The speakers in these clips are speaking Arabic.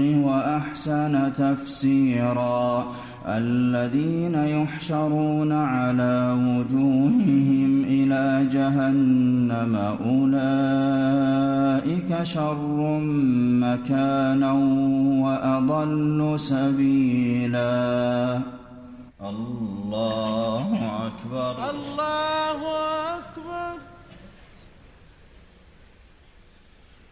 وأحسن تفسيرا. الذين يحشرون على وجوههم إلى جهنم أولئك شر مكانا وأضل سبيلا. الله أكبر. الله أكبر.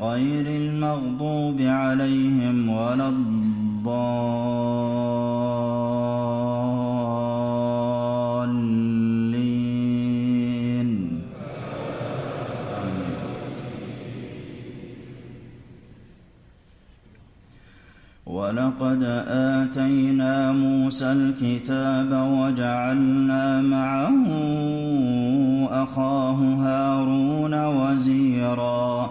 غير المغضوب عليهم ولا الضالين. ولقد آتينا موسى الكتاب وجعلنا معه أخاه هارون وزيراً.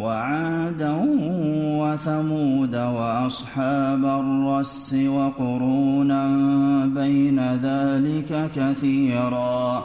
وعادا وثمود وأصحاب الرس وقرونا بين ذلك كثيرا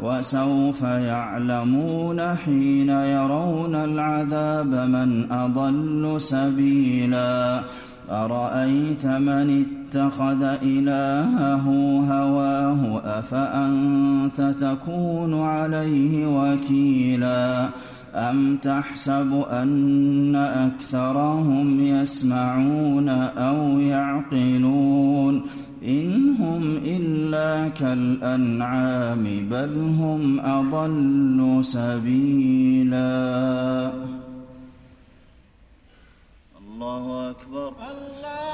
وسوف يعلمون حين يرون العذاب من أضل سبيلا. أرأيت من اتخذ إلهه هواه؟ أفأنت تكون عليه وكيلاً؟ أَمْ تَحْسَبُ أَنَّ أَكْثَرَهُمْ يَسْمَعُونَ أَوْ يَعْقِلُونَ؟ إن هم إلا كالأنعام بل هم أضل سبيلا الله أكبر. الله